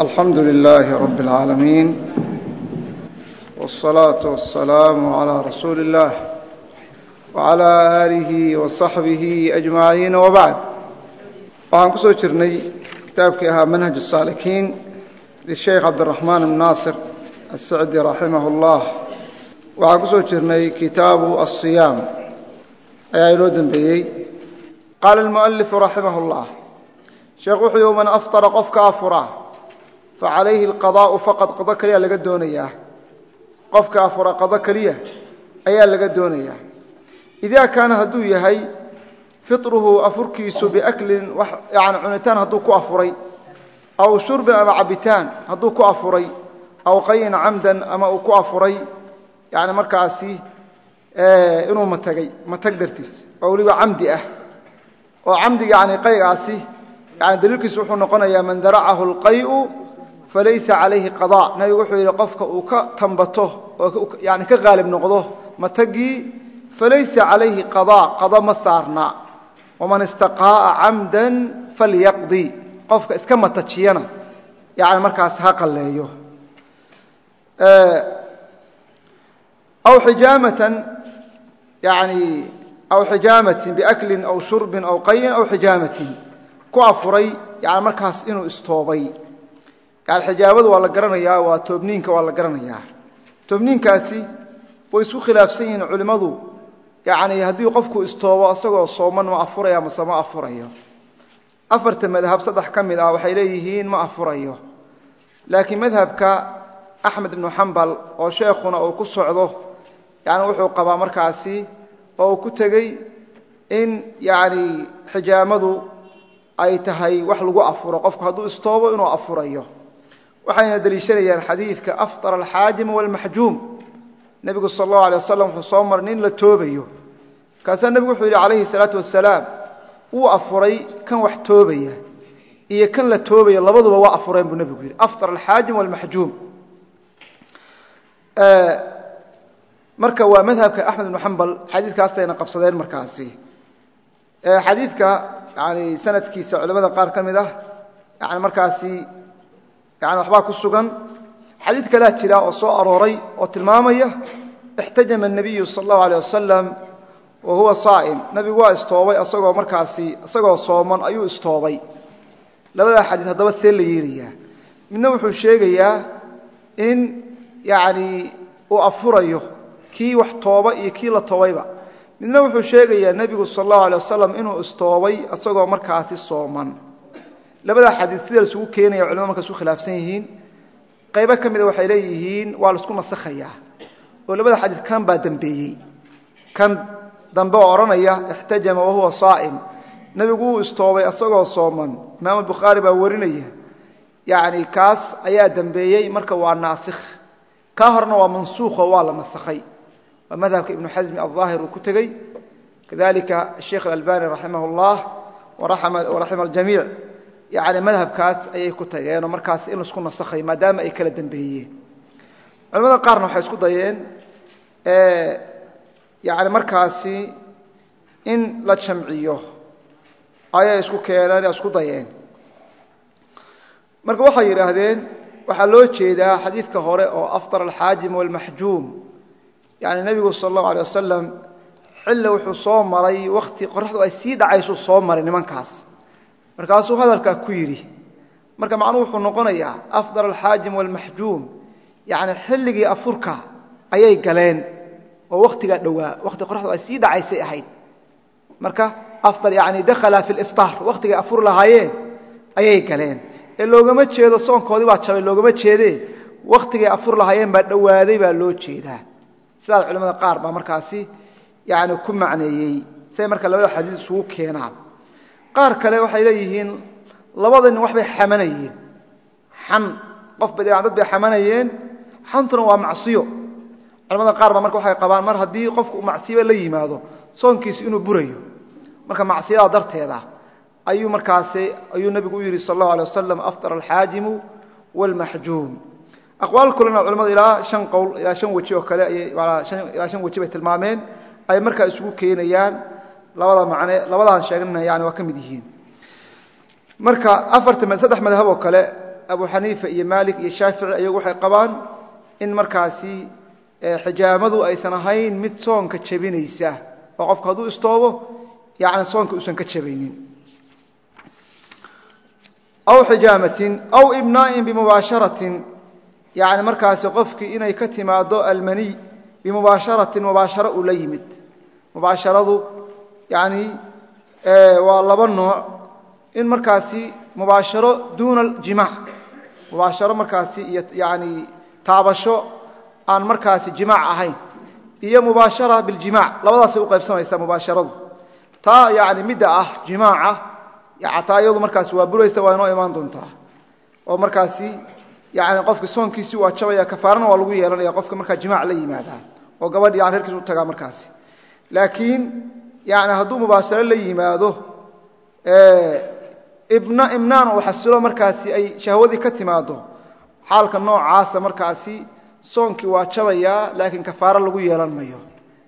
alxamdu lilaahi rab اlcaalamiin wالsalaaةu wasalaamu عalىa rasuuli اllah wعalى aalihi waصaxbihi ajmaciin wbacd waxaan ku soo jirnay kitaabkii ahaa manhaj الsaalikiin lisheykh cabdiraxmaan bn naasir asacdi raximah اllah waxaan ku soo jirnay kitaabu aلصiyaam ayaa inoo dembeeyey qaala اlmualifu raximah اllah sheekh wuxuu yihi man aftara qofka afura facalayhi alqadaa'u faqad qado keliya laga doonayaa qofka afura qado keliya ayaa laga doonayaa idaa kaana hadduu yahay fitruhu afurkiisu biaklin yani cunitaan hadduu ku afuray aw shurbin ama cabitaan hadduu ku afuray aw qayin camdan ama uu ku afuray yani markaasi inuu matagay matag dartiis oo weliba camdi ah oo camdiga yani qaygaasi yani daliilkiisu wuxuu noqonayaa man daracahu alqayu falaysa calayhi qada. Nabigu wuxuu yidhi qofka uu ka tambato oo yani ka qaalib noqdo matagii falaysa calayhi qada qado ma saarna. Waman istaqaa'a camdan falyaqdi. Qofka iska matajiyana yani markaas ha qalleeyo. Aw xijaamatan yani aw xijaamatin biaklin aw shurbin aw qayin aw xijaamatin. Ku afuray yani markaas inuu istoobay yani xijaabadu waa la garanayaa waa toobniinka waa la garanayaa. Toobniinkaasi way isku khilaafsan yihiin culimmadu. Yani haddii qofku istoobo isagoo sooman ma afuraya mase ma afurayo. Afarta madhab saddex ka mid ah waxay leeyihiin ma afurayo. Laakiin madhabka axmed ibnu xambal oo sheekhuna uu ku socdo yani wuxuu qabaa markaasi oo uu ku tegey in yani xijaamadu ay tahay wax lagu afuro. Qofku hadduu istoobo inuu afurayo waxayna deliishanayaan xadiidka afطar alxaajim wاlmaxjuum nebigu sal اllahu alay wasalam wuxuu soo maray nin la toobayo markaasaa nebigu wuxuu yidhi calayhi الsalaatu wasalaam wuu afuray kan wax toobaya iyo kan la toobaya labaduba waa afureen buu nebigu yidhi afطar alxaajim wاlmaxjuum marka waa madhabka axmed ibnu xambal xadiidkaasayna qabsadeen markaasi xadiidka yani sanadkiisa culamada qaar ka mid ah yani markaasi yani waxbaa ku sugan. Xadiid kalaa jira oo soo arooray oo tilmaamaya ixtajama nabiyu sal allahu aleh wasalam wa huwa saa'im nabigu waa istoobay asagoo markaasi isagoo sooman ayuu istoobay. Labadaa xadiid haddaba see la yeelayaa midna wuxuu sheegayaa in yacni uu afurayo kii wax tooba iyo kii la toobayba. Midna wuxuu sheegayaa nebigu sal allahu aleh wasalam inuu istoobay isagoo markaasi sooman labadaa xadiid sida laisugu keenaya culimada marka isku khilaafsan yihiin qaybo ka mida waxay leeyihiin waa la isku nasakhayaa. Oo labada xadiid kan baa dembeeyey kan dambe oo odhanaya ixtajama wahuwa saa'im. Nebigu wuu istoobay isagoo sooman. Imaamu bukhaari baa warinaya. Yacni kaas ayaa dembeeyey marka waa naasikh. Kaa horena waa mansuukho waa la nasakhay. Waa madhabka ibnu xasmi alظaahir uu ku tegey. Kadalika sheikh alalbani raximah اllah waraxima aljamiic yani madhabkaas ayay ku tageenoo markaas in laisku nasakhay maadaama ay kala dembeeyeen culamada qaarna waxay isku dayeen yani markaasi in la jamciyo ayay isku keeneen isku dayeen marka waxay yidhaahdeen waxaa loo jeedaa xadiidka hore oo afطar alxaajim wاlmaxjuum yani nebigu sal اllahu alيه wasalam xilli wuxuu soo maray wakhti qoraxdu ay sii dhacaysuu soo maray nimankaas markaasuu hadalkaa ku yidhi. Marka macnuhu wuxuu noqonayaa afdal alxaajim wاlmaxjuum yani xilligii afurka ayay galeen oo wakhtigaa dhowaa wakhti qoraxdu ay sii dhacaysay ahayd. Marka afdal yani dakhala fi liftaar wakhtigay afur lahaayeen ayay galeen. Ee loogama jeedo soonkoodii baa jabay loogama jeedee wakhtigay afur lahaayeen baa dhowaaday baa loo jeedaa. Sidaas culamada qaar baa markaasi yani ku macneeyey. Say marka labada xadiid isugu keenaan qaar kale waxay leeyihiin labada nin wax bay xamanayeen. Xan qof dad bay xamanayeen. Xantuna waa macsiyo. Culamada qaar marka waxay qabaan mar haddii qofku uu macsiyo la yimaado soonkiisi inuu burayo. Marka macsiyada darteeda ayuu markaasi ayuu nebigu u yidhi sal allahu alay wasalam afطar alxaajimu wاlmaxjuum aqwaal kulena culamada ilaa an qowl ilaa an weji oo kale ilaa shan weji bay tilmaameen ay markaa isugu keenayaan labada macne labadaan sheegnana yani waa ka mid yihiin. Marka afarta saddex madhab oo kale abu xaniifa iyo maalik iyo shaafici ayagu waxay qabaan in markaasi xijaamadu aysan ahayn mid soonka jebinaysa oo qofku hadduu istoobo yani soonka uusan ka jabaynin aw xijaamatin aw ibnaa'in bimubaasharatin yani markaasi qofkii inay ka timaado almaniy bimubaasharatin mubaasharo uu la yimid. Mubaasharadu yani waa laba nooc. In markaasi mubaasharo duuna aljimaac mubaasharo markaasi iyo yani taabasho aan markaasi jimaac ahayn. Iyo mubaashara biljimaac labadaasay u qaybsamaysaa mubaasharadu. Taa yani midda ah jimaaca taa iyadu markaasi waa buraysa waa inoo imaan doontaa. Oo markaasi yani qofka soonkiisii waa jabaya kafaarana waa lagu yeelanaya qofka markaa jimaac la yimaada oo gabadhi aan reerkiis u tagaa markaasi. Laakiin yani hadduu mubaasharo la yimaado imnaan uu xasilo markaasi ay shahwadii ka timaado xaalka noocaasa markaasi soonkii waa jabayaa laakiin kafaaro lagu yeelan mayo.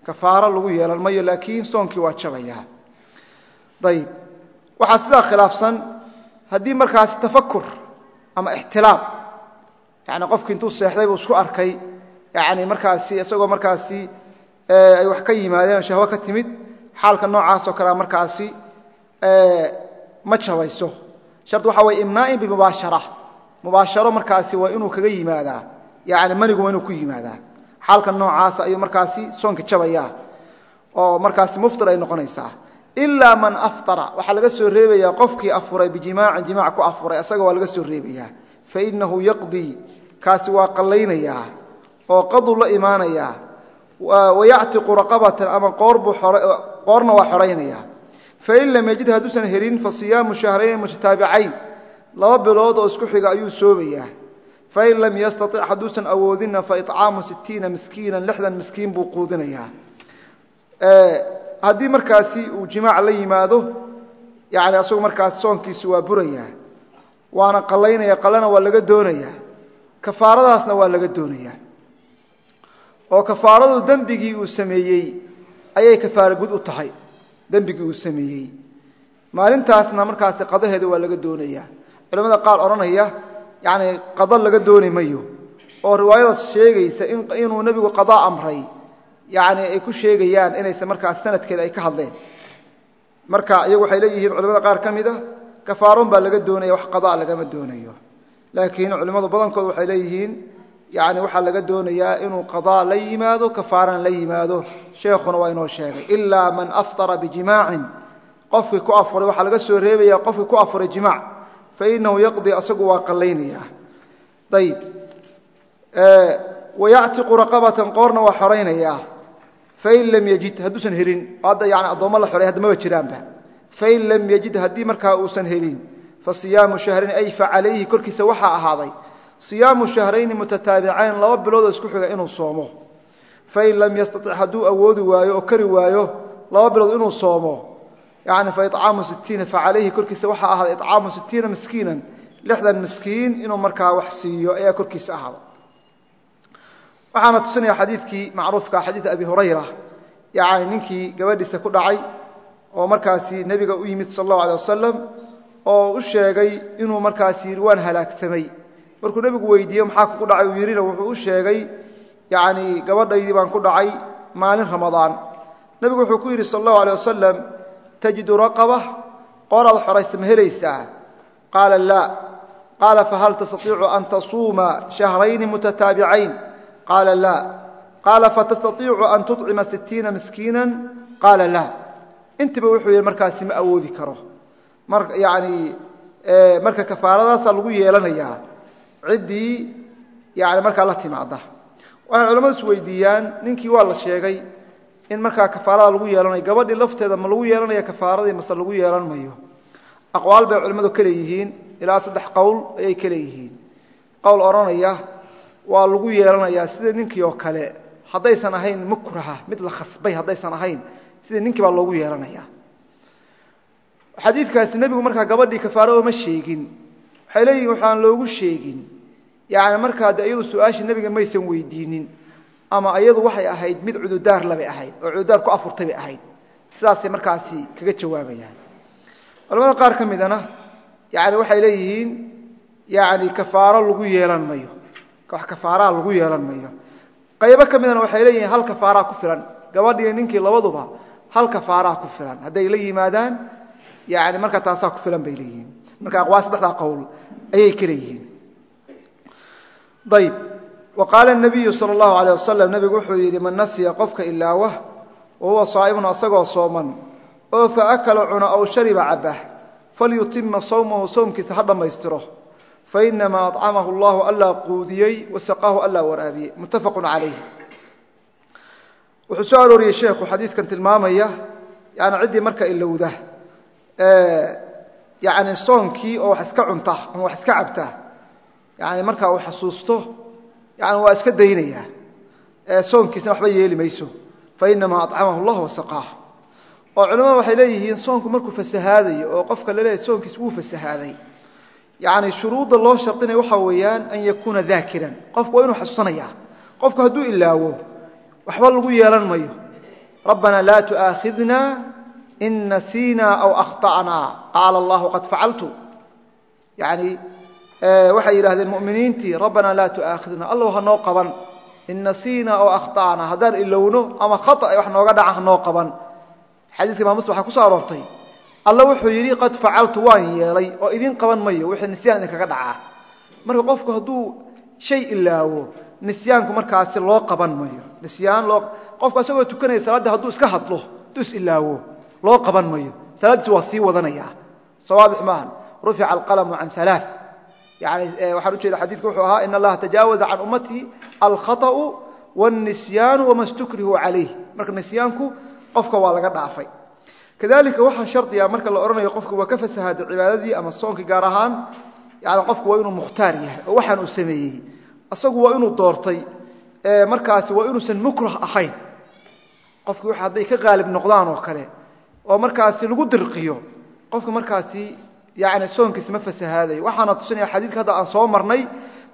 Kafaaro lagu yeelan mayo laakiin soonkii waa jabayaa. Ayib waxaa sidaa khilaafsan haddii markaasi tafakur ama ixtilaam yani qofki intuu seexday buu isku arkay yani markaasi isagoo markaasi ay wax ka yimaadeen shahwo ka timid xaalka noocaasoo kalea markaasi ma jabayso shard waxaa weye imnaa'in bimubaashara. Mubaasharo markaasi waa inuu kaga yimaadaa. Yani manigu waa inuu ku yimaadaa. Xaalka noocaasa ayuu markaasi soonka jabayaa. Oo markaasi muftir ay noqonaysaa. Ilaa man aftara. Waxaa laga soo reebayaa qofkii afuray bijimaacin jimaac ku afuray isaga waa laga soo reebayaa. Fainahu yaqdii kaasi waa qallaynayaa oo qaduu la imaanayaa. Wayactiqu raqabatan ama qoorna waa xoraynaya fain lam yajid hadduusan helin fasiyaamu shahrayni mutataabicayn laba bilood oo isku xiga ayuu soomayaa fain lam yastatic hadduusan awoodinna faicaamu sittiina miskiina lixdan miskiin buu quudinayaa. Haddii markaasi uu jimaac la yimaado yani asagu markaas soonkiisi waa burayaa. Waana qallaynaya qallana waa laga doonayaa kafaaradaasna waa laga doonayaa. Oo kafaaradu dembigii uu sameeyey ayay kafaara gud u tahay. Dembigii uu sameeyey. Maalintaasna markaasi qadaheeda waa laga doonayaa. Culamada qaar odhanaya yani qado laga dooni mayo. Oo riwaayadaas sheegaysa inuu nebigu qadaa amray. Yani ay ku sheegayaan inaysan markaas sanadkeeda ay ka hadleen. Marka iyagu waxay leeyihiin culamada qaar ka mid a kafaaroon baa laga doonaya wax qadaa lagama doonayo. Laakiin culimmadu badankood waxay leeyihiin yani waxaa laga doonayaa inuu qadaa la yimaado kafaarana la yimaado. Sheekhuna waa inoo sheegay ilaa man aftara bijimaacin qofkii ku afuray waxaa laga soo reebaya qofkii ku afuray jimaac. Fainahu yaqdii asagu waa qallaynaya ayib wayactiqu raqabatan qoorna waa xoraynayaa. Fain lam yajid hadduusan helin. Hadda yani addoommo la xoray hadda maba jiraanba. Fain lam yajid haddii markaa uusan helin fa siyaamu shahrayn ay fa calayhi korkiisa waxaa ahaaday siyaamu shahrayni mutataabicayn laba biloodoo isku xiga inuu soomo. Fain lam yastatic hadduu awoodi waayo oo kari waayo laba bilood inuu soomo. Yani faicaamu sittiina fa calayhi korkiisa waxaa ahaaday icaamu sittiina miskiinan lixdan miskiin inuu markaa wax siiyo ayaa korkiisa ahaaday. Waxaana tusinaya xadiidkii macruufka xadiid abi hurayra. Yani ninkii gabadhiisa ku dhacay oo markaasi nebiga u yimid sal allahu alay wasalam oo u sheegay inuu markaas yidhi waan halaagsamay markuu nebigu weydiiye maxaa kugu dhacay? Uu yidhina wuxuu u sheegay yani gabadhaydii baan ku dhacay maalin ramadaan. Nebigu wuxuu ku yidhi sal allahu alay wasalam tajidu raqaba qooraad xoraysa ma helaysaa qaala laa qaala fahal tastaiicu an tasuuma shahrayni mutataabicayn qaala laa qaala fatastaiicu an tucima sittiina miskiina qaala laa intiba wuxuu yidhi markaasi ma awoodi karo. Yani marka kafaaradaasaa lagu yeelanayaa ciddii yani markaa la timaada waxay culamadu is ninkii waa la sheegay in markaa kafaarada lagu yeelanayo gabadhii lafteeda ma lagu yeelanaya kafaaradii mase lagu yeelan mayo. Aqwaal bay culimmadu ka leeyihiin ilaa saddex qowl ayay ka leeyihiin. Qowl odhanaya waa lagu yeelanayaa sida ninkii oo kale haddaysan ahayn mukraha mid la khasbay haddaysan ahayn sida ninkii baa loogu yeelanaya. Xadiidkaasi nebigu markaa gabadhii kafaaro oma sheegin. Waxay leeyihiin waxaan loogu sheegin yani markaa de iyadu su'aashii nebiga maysan weydiinin ama iyadu waxay ahayd mid cududaar labay ahayd oo cududaar ku afurtay bay ahayd. Sidaasay markaasi kaga jawaabayaan. Culamada qaar ka midana yani waxay leeyihiin yani kafaaro lagu yeelan mayo. Wax kafaaraha lagu yeelan mayo. Qaybo ka midana waxay leeyihiin hal kafaaraa ku filan. Gabadhiiyo ninkii labaduba hal kafaaraa ku filan. Hadday la yimaadaan yani marka taasaa ku filan bay leeyihiin. Marka aqwaal saddexdaa qowl ayay ka leeyihiin ayb wa qaala nabiyu sal allahu alayh wasalam nebigu wuxuu yidhi man nasiya qofka ilaawa wa huwa asagoo sooman oo fa akala cuna aw shariba cabah falyutima sawmahu sowmkiisa ha dhammaystiro. Fainamaa acamahu llahu allaa quudiyey wasaqaahu allaa waraabiyey. Muttafaqu calayh wuxuu soo arooriyey sheekhu xadiidkan tilmaamaya yani ciddii marka ilowda yani soonkii oo wax iska cunta ama wax iska cabta yani markaa uu xasuusto yani waa iska daynaya. Soonkiisna waxba yeeli mayso. Fainamaa acamahu llah wasaqaah oo culamada waxay leeyihiin soonku markuu fasahaadayo oo qofka laleeyahy soonkiis wuu fasahaaday. Yani shuruudda loo shardinaya waxaa weeyaan an yakuuna daakiran qofku waa inuu xasuusanaya qofku hadduu ilaawo waxba lagu yeelan mayo. Rabbanaa laa tu'aakhidna in nasiinaa aw akhta'naa qaala allahu qad facaltu yani waxay yidhahdeen muminiintii rabbanaa laa tu'aakhidna. Allow hanoo qaban. In nasiinaa aw akhta'naa haddaan ilowno ama khata wax nooga dhaca hanoo qaban. Xadiiska imam muslim waxaa ku soo aroortay. Alla wuxuu yidhi qad facaltu waan yeelay oo idin qaban mayo wixii nisyaan idinkaga dhacaa. Marka qofku hadduu shay ilaawo nisyaanku markaasi loo qaban mayo. Nisyaan loo qofku asagoo tukanaya salaadda hadduu iska hadlo hadduu is ilaawo loo qaban mayo. Salaaddiisi waa sii wadanaya sawaadix maahan. Rufica alqalamu can alaa yani waxaan ujeeda xadiidku wuxuu ahaa in allaha tajaawaza can ummatii alkhaطأu wاnisyaanu wama stukrihu calayh marka nisyaanku qofka waa laga dhaafay kadalika waxaa shardiga marka la odhanayo qofku waa ka fasahaaday cibaadadii ama soonkii gaar ahaan yani qofku waa inuu mukhtaar yahay oo waxaan uu sameeyey asagu waa inuu doortay markaasi waa inuusan mukrah ahayn qofki w hadday ka qaalib noqdaan oo kale oo markaasi lagu dirqiyo qofka markaasi yani soonkiis ma fasahaadayo waxaana tusinaya xadiidka hadda aan soo marnay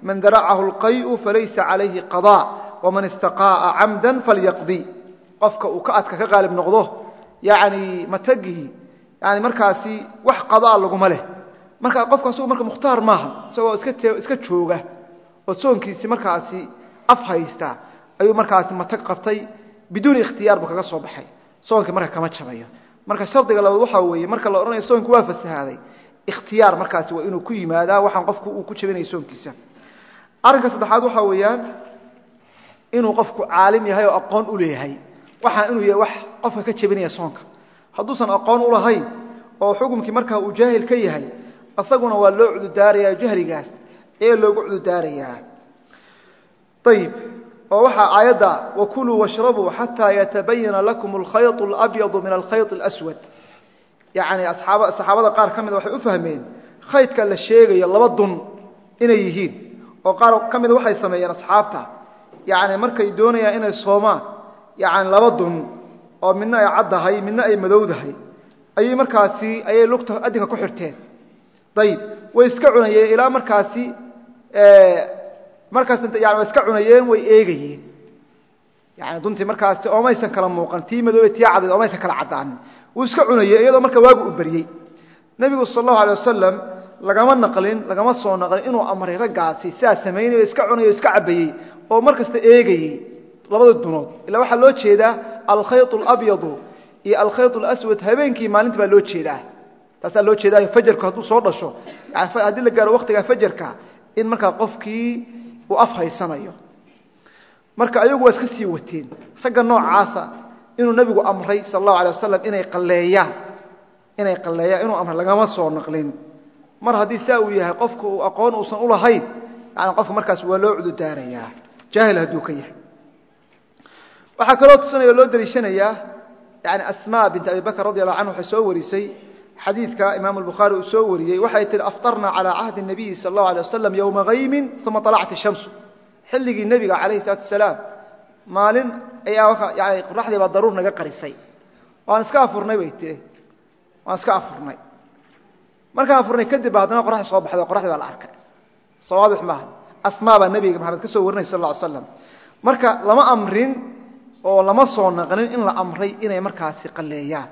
man daracahu اlqayu falaysa calayhi qaضa waman istaqaa'a camda falyaqdi. Qofka uu ka adka ka qaalib noqdo yani matagii yani markaasi wax qadaa laguma leh. Marka qofka asagu marka mukhtaar maaha isagoo iska jooga oo soonkiisi markaasi af haysta ayuu markaasi matag qabtay biduuni ikhtiyaar buu kaga soo baxay. Soonkii marka kama jabayo. Marka shardiga labaad waxaa weeye marka la odhanayo soonki waa fasahaaday ikhtiyaar markaasi waa inuu ku yimaadaa waxaan qofku uu ku jabinayo soonkiisa arrinka saddexaad waxaa weeyaan inuu qofku caalim yahay oo aqoon u leeyahay waxaa inuu yahay wax qofka ka jebinaya soonka hadduusan aqoon u lahayn oo xukumkii markaa uu jaahil ka yahay asaguna waa loo cududaarayaa jahligaas ee loogu cududaarayaa ayib oo waxaa aayadda wakuluu washrabuu xataa yatabayana lakum alkhayط اlabyadu min alkhayط اlaswad yani saxaabada qaar ka mida waxay u fahmeen khaydka la sheegayo laba dun inay yihiin. Oo qaar ka mida waxay sameeyeen asxaabta. Yani markay doonayaan inay soomaan yani laba dun oo midna ay caddahay midna ay madowdahay ayay markaasi ayay lugta adinka ku xirteen. Ayib way iska cunayeen ilaa markaasi markaas yani way iska cunayeen way eegayeen yani duntii markaas oomaysan kala muuqan tii madoobe tii caddeed oomaysan kala caddaanin wuu iska cunayey iyadoo marka waagu u beryey nebigu sal allahu alay wasalam lagama naqlin lagama soo naqlin inuu amray raggaasi sidaa samaynayo iska cunayo iska cabbayey oo mar kasta eegayey labada dunood. Ilaa waxaa loo jeedaa alkhay alabyadu iyo alkhay alaswad habeenkii maalinta baa loo jeedaa. Taasaa loo jeedaa fajarku hadduu soo dhasho. Haddii la gaaro waqtiga fajarka in markaa qofkii uu afhaysanayo marka ayagu waa iska sii wateen. Ragga noocaasa inuu nabigu amray sal alahu alay wasalam inay aleeyaan inay aleeyaan inuu amray lagama soo naqlin. Mar haddii saa uu yahay qofka uu aqoon uusan ulahayn yani qofka markaas waa loo cududaarayaa. Jaahil hadduu ka yahay. Waxaa kaloo tusanaya o loo daliishanayaa yani asma bint abi bakr radi allahu canhu waxay soo warisay xadiidka imaam albukhaari uu soo wariyey. Waxay tihi aftarna calaa cahdi nabiyi sal allahu alay wasalam yowma haymin uma alacati shamsu xilligii nebiga calayhi salaatu asalaam maalin ayaa yani qoraxdii baa daruur naga qarisay. Waan iska afurnay bay tihi waan iska afurnay. Markaan afurnay kadib ba haddana qoraxda soo baxday o qoraxdii baa la arkay. Sawaadix maaha asmaa baa nebiga maxamed ka soo warinay sal lla ly slam marka lama amrin oo lama soo naqlin in la amray inay markaasi qalleeyaan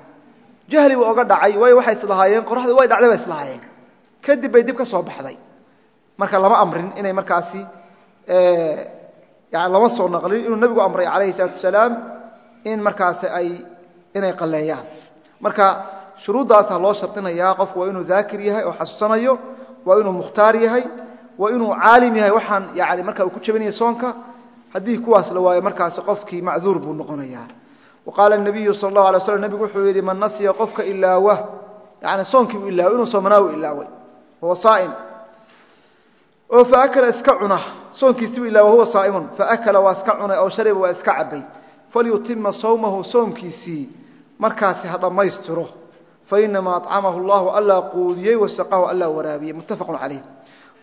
jahli buu oga dhacay waayo waxay islahaayeen qoraxdii way dhacday bay islahaayeen. Kadib bay dib ka soo baxday. Marka lama amrin inay markaasi lama soo naqlin inuu nebigu amray calayhi salaatu wasalaam in markaasi ay inay qalleeyaan marka shuruuddaasa loo shardinayaa qofku waa inuu daakir yahay oo xasuusanayo waa inuu mukhtaar yahay waa inuu caalim yahay waxaan yani marka uu ku jabinaya soonka haddii kuwaas la waayo markaasi qofkii macduur buu noqonayaa. Wa qaala nabiyu sal allahu alay slam nebigu wuxuu yidhi man nasiya qofka ilaawa yani soonkii uu ilaaway inuu soomanaa u ilaaway huwa saa'im oo faakala iska cuna. Soonkiisibu ilaawa huwa saa'imun. Faakala waa iska cunay oo shariba waa iska cabay falyutima sawmahu soomkiisii. Markaasi ha dhammaystiro. Fainamaa acamahu llahu allaa quudiyey wasaqahu allaa waraabiyey. Muttafaqun calayh.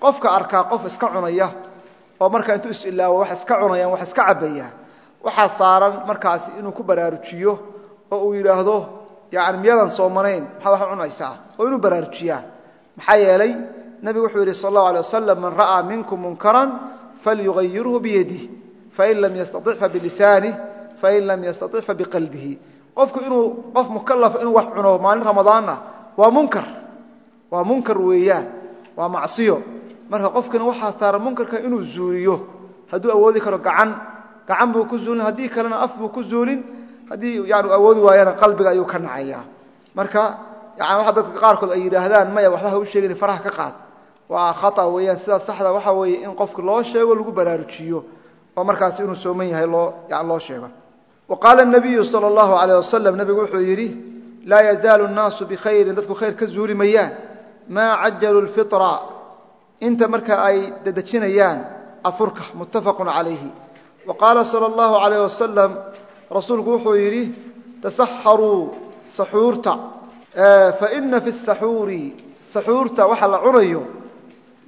Qofka arkaa qof iska cunaya oo markaa intuu is ilaawo wax iska cunayaan wax iska cabaya waxaa saaran markaasi inuu ku baraarujiyo oo uu yidhaahdo yani miyadan soomanayn maxaad wax cunaysaa? Oo inuu baraarujiyaa. Maxaa yeelay nebigu wuxuu yidhi sal allahu alay wasalam man ra'aa minkum munkaran falyugayirhu biyadih fain lam yastatic fabilisaanih fain lam yastatic fabiqalbihi qofku inuu qof mukalafa inuu wax cuno maalin ramadaanna waa munkar. Waa munkar weeyaan. Waa macsiyo. Marka qofkana waxaa saaran munkarka inuu zuuliyo hadduu awoodi karo gacan. Gacan buu ku zuulin haddii kalena af buu ku zuulin. Haddii yani awoodi waayana qalbiga ayuu ka nacaya marka yani waxa dadka qaarkood ay yidhaahdaan maya waxba u sheegin faraha ka qaad waa khata weeyaan sidaas saxda waxa weeye in qofka loo sheego lagu baraarujiyo oo markaasi inuu sooman yahay loo loo sheego. Wa qaala nabiyu sala allahu alayh wasalam nebigu wuxuu yidhi laa yazaalu nnaasu bikhayrin dadku khayr ka zuuli maa cajalu lfitra inta marka ay dedejinayaan afurka muttafaqun calayhi wa qaala sala allahu alayh wasalam rasuulku wuxuu yidhi tasaxaruu saxuurta. Faina fi saxuuri saxuurta waxa la cunayo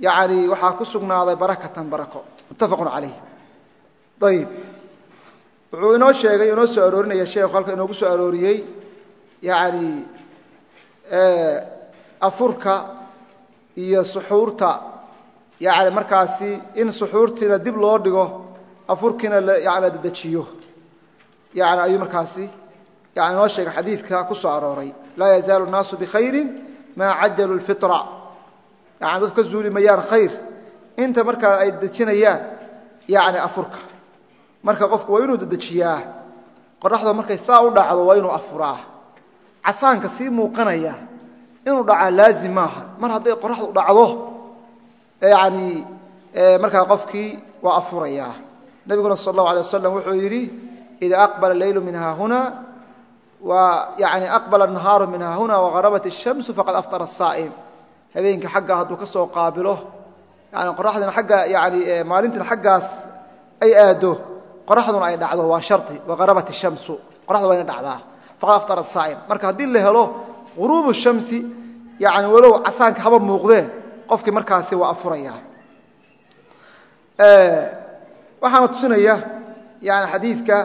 yani waxaa ku sugnaaday barakatan barako. Muttafaqu calayh. Ayib wuxuu inoo sheegay inoo soo aroorinaya sheekhu halka inoogu soo arooriyey yani eh, afurka iyo suxuurta. Yani markaasi in suxuurtiina dib loo dhigo afurkiina la dedejiyo. Yani ayuu markaasi yani inoo sheegay xadiidka ku soo arooray. Laa yazaalu naasu bikhayri maa cajalu lfira yani dadku ka zuuli mayaan khayr inta markaa ay dejinayaan yani afurka marka qofku waa inuu dedejiyaa qoraxda markay saa u dhacdo waa inuu afuraa casaanka sii muuqanaya inuu dhacaa laazim maaha mar hadday qoraxdu dhacdo yani markaa qofkii waa afurayaa nebiguna sal اllahu alay wasalam wuxuu yidhi ida aqbala leylu min haahuna yani aqbala nahaaru min haahuna wagarabat الshamsu faqad aftara الsaa'im habeenkii xagga hadduu ka soo qaabilo yani qoraxdina agga yani maalintina xaggaas ay aado qoraxduna ay dhacdo waa shari wagarabat الshamsu qoraxda waa ina dhacdaa faqad aftara الsaa'im marka haddii la helo guruub الshamsi yani walow casaanka haba muuqdee qofkii markaasi waa afuraya waxaana tusinaya yani xadiidka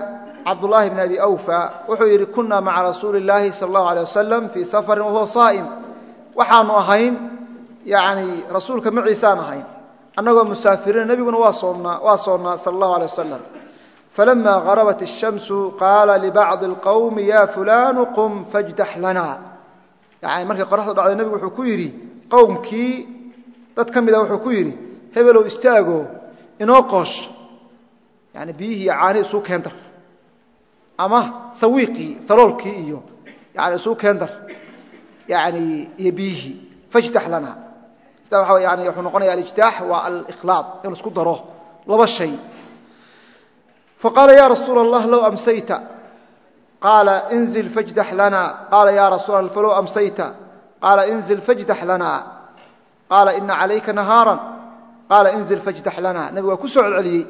cabdullaahi bn abi awfa wuxuu yidhi kuna maca rasuuli اllaahi sal اllahu alيه wasalam fii safarin wahuwa saa'im waxaanu ahayn yani rasuulka maciisaan ahayn. Annagoo musaafiriin nebiguna waa soonnaa sal allahu alay wasalam falama garabat ishamsu qaala libacdi lqowmi ya fulaanu qum fajdax lana. Yani markay qoraxdu dhacday nebigu wuxuu ku yidhi qowmkii dad ka mida wuxuu ku yidhi hebelow istaago inoo qoosh yani biyihii iyo caanihii isuu keen ama sawiiqii saloolkii iyo yani isuu keen dar. Iyo biyihii fajdax lana waa yani wuxuu noqonaya alijtaax waa alkhlaaq inuu isku daro laba shay faqaala ya rasuula allah low amsayta qaala inzil fajdax lana qaala ya rasul allah falow amsayta qaala inzil fajdax lana qaala ina calayka nahaaran qaala inzil fajdax lana nebigu waa ku soo celceliyey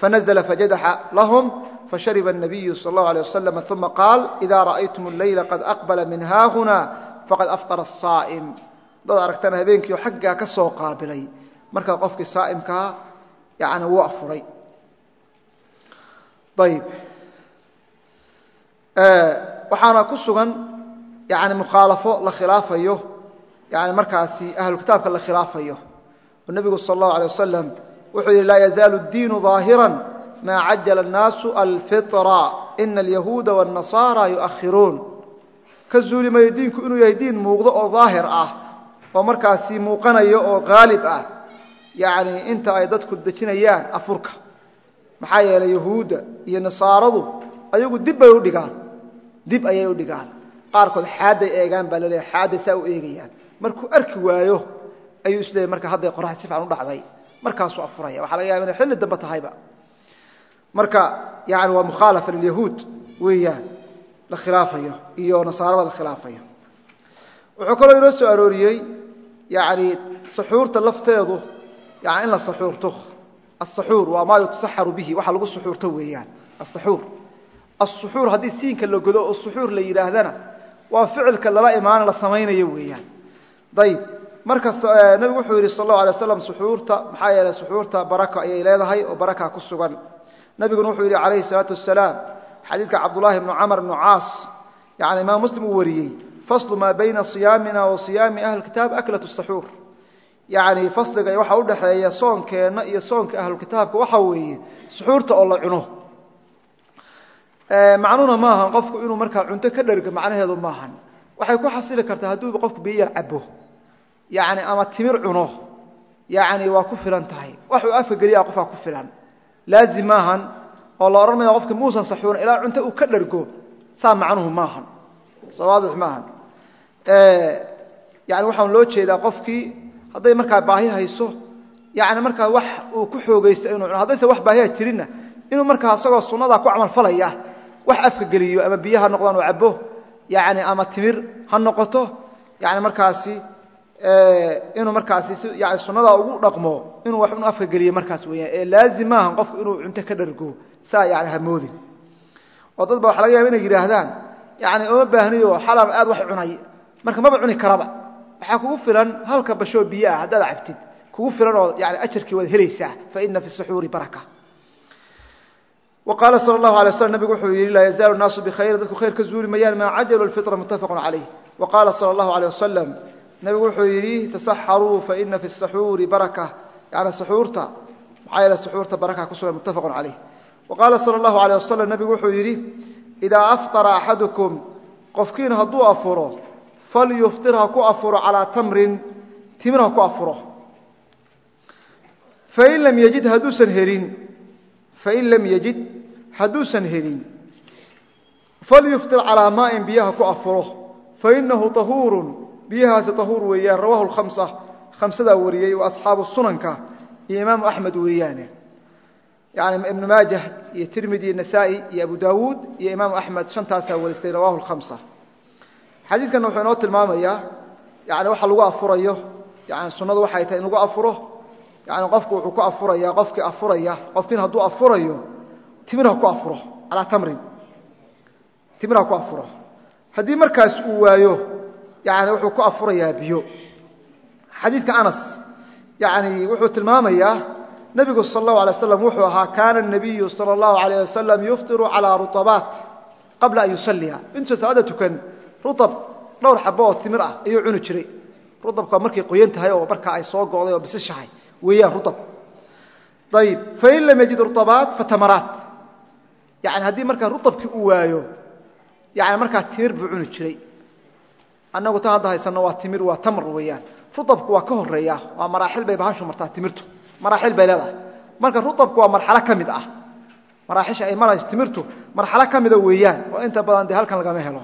fanazla fajadaxa lahum fashariba الnabiyu sal اllahu alيه wasalam uma qaal ida ra'aytum اleyla qad aqbala min haahuna faqad aftara الsaa'im dad aragtana habeenkiio xaggaa ka soo qaabilay markaa qofkii saa'imkaa yani wuu afuray ayb waxaana ku sugan yani mukhaalafo la khilaafayo yani markaasi ahlu kitaabka la khilaafayo oo nebigu sal اllahu alيه wasalam wuxuu yidhi laa yazaalu اdiinu ظaahira maa cajala الnaasu alfitra ina alyahuuda wالnasaara yuahiruun ka zuuli mayo diinku inuu yahay diin muuqdo oo daahir ah oo markaasi muuqanayo oo qaalib ah. Yani inta ay dadku dejinayaan afurka. Maxaa yeelay yahuudda iyo nasaaradu ayagu dib bay u dhigaan. Dib ayay u dhigaan. Qaarkood xaadday eegaan baa la leeyahay xaadday saa u eegayaan. Markuu arki waayo ayuu isleeyay marka hadday qoraxda si fiican u dhacday. Markaasuu afuraya. Waxaa laga yaba inay xilli dambe tahayba. Marka yani waa mukhaalafa lilyahuud weeyaan. La khilaafayo iyo nasaarada la khilaafayo. Wuxuu kaloo inoo soo arooriyey yani saxuurta lafteedu in la saxuurto asaxuur waa maa yutasaxaru bihi waxa lagu suxuurto weeyaan. Asaxuur asuxuur haddii siinka la godo oo suxuur la yidhaahdana waa ficilka lala imaana la samaynayo weeyaan. Ayib marka nabigu wuxuu yidhi sal allahu alay waslam suxuurta maxaa yeelay suxuurta baraka ayay leedahay oo baraka ku sugan. Nabiguna wuxuu yidhi calayhi salaatu wasalaam xadiidka cabdullaahi bnu camar bnu caas yani imaam muslim uu wariyey faslu maa bayna siyaamina wa siyaami ahli kitaab aklat saxuur. Yani fasliga waxaa udhaxeeya soonkeenna iyo soonka ahlukitaabka waxa weeye suxuurta oo la cuno. Macnuhuna maahan qofku inuu markaa cunto ka dhergo macnaheedu maahan. Waxay ku xasili kartaa hadduuba qofku biyo yar cabo yani ama timir cuno. Yani waa ku filan tahay. Waxuu afka geliyaa qofkaa ku filan. Laazim maahan oo la odhan maya qofka muusan saxuuran ilaa cunto uu ka dhergo saa macnuhu maahan. Soo waadix maahan yani waxaan loo jeedaa qofkii hadday markaa baahi hayso yani markaa wax uu ku xoogaysto inuu cuno. Haddayse wax baahiha jirinna inuu markaa isagoo sunnadaa ku camalfalaya wax afka geliyo ama biyo noqdaan oo cabo yani ama timir ha noqoto yani markaasi inuu markaasi yani sunnadaa ugu dhaqmo inuu wax inu afka geliyo markaas weeyaan. Ee laazim maahan qofku inuu cunto ka dhargo saa yani hamoodin oo dad ba laga yaba inay yidhaahdaan yani oma baahniyo xalaan aad wax cunay marka maba cuni karaba waxaa kugu filan halka bashoo biyo ah haddaad cabtid kugu filan oo yani ajarkii waad helaysaa faina fi suxuuri baraka وqاaل sلى الله عليه وسلم نبgu wuxuu yihi laa يزaaل الناaس بkhayr dadku khayr ka zuuli mayaan ma caجلوا الفطر متفق عaليه وqاaلa slى الله عليه وسلم نبgu wuxuu yihi تaسxروا faإna في السحuuر baركة yani suxuurta maxaa yeele suxuurta baraka ku sugan متفق عaليه وqاaلa slى الله عليه وسلم نبgu wuxuu yihi إdaa أفطر أxadكم qofkiin hadduu afuro falyufir ha ku afuro calaa tamrin timir ha ku afuro. Fain lam yajid hadduusan helin. Fain lam yajid hadduusan helin. Falyuftir calaa maain biyaha ku afuro. Fainahu ahuurun biyahaasi ahuur weeyaan. Rawahu lhamsa khamsadaa wariyey wa sunanka iyo imaamu axmed weeyaane. Yani ibnu maajah iyo tirmidi nasaa'i iyo abu daawuud iyo imaamu axmed shantaasaa waristay rawahu lhamsa xadiidkan wuxuu inoo tilmaamayaa yani waxa lagu afurayo yani sunnadu waxay tahay in lagu afuro yani qofku wuxuu ku afuraya qofkii afuraya qofkiin hadduu afurayo timir ha ku afuro calaa tamrin. Timir ha ku afuro. Haddii markaas uu waayo yani wuxuu ku afurayaa biyo. Xadiidka anas yani wuxuu tilmaamayaa nebigu sal allahu alay waslam wuxuu ahaa kaana nabiyu sala allahu alayh wasalam yuftiru calaa ruabaat qabla an yusalliya. Intuusan salaada tukan ruab dhowr xabo oo timir ah ayuu cuni jiray. Ruabka markay qoyan tahay oo markaa ay soo go'day oo bisishahay weeyaan ruab ayib fain lam yajid ruabaat fatamaraat yani haddii markaa ruabkii uu waayo yani markaa timir buu cuni jiray. Annagu tan hadda haysanno waa timir waa tamr weeyaan. Ruabku waa ka horreeya waa maraaxil bay bahashu martaa timirtu. Maraaxil bay leedahay. Marka ruabku waa marxalo ka mid ah. Maraaxisha ay marayso timirtu marxalo ka mida weeyaan oo inta badan dee halkan lagama helo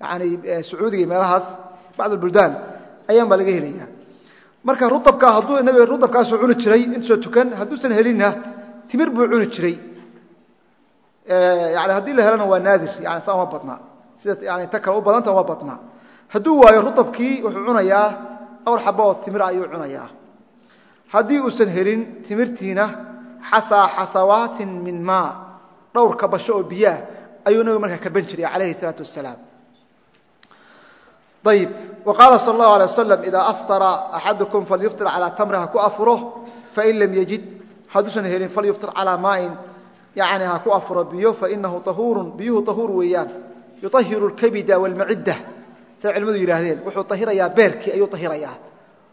yani sacuudiga meelahaas bacd buldaan ayaan baa laga helaya marka ruabka hadduu nabiga ruabkaasuu cuni jiray intuusa tukan hadduusan helinna timir buu cuni jiray. Yani haddii la helana waa naadir yani saa badna sida yani ta kale u badanta uma badna hadduu waayo ruabkii wuxuu cunayaa dhowr xabo oo timir ayuu cunayaa. Haddii uusan helin timirtiina xasaa xasawaatin min maa dhowr kabasho oo biyaah ayuu nabigu markaa kaban jiray calayhi salaatu wasalaam ayib waqaala sal allahu alay wasalam idaa aftara axadukum falyuftir calaa tamri ha ku afuro fain lam yajid hadduusan helin falyuftir calaa maain yani ha ku afuro biyo fainahu ahuurun biyuhu tahuur weeyaan yuahiru lkabida waalmacidda say culimmadu yidhaahdeen wuxuu ahirayaa beerkii ayuu ahirayaa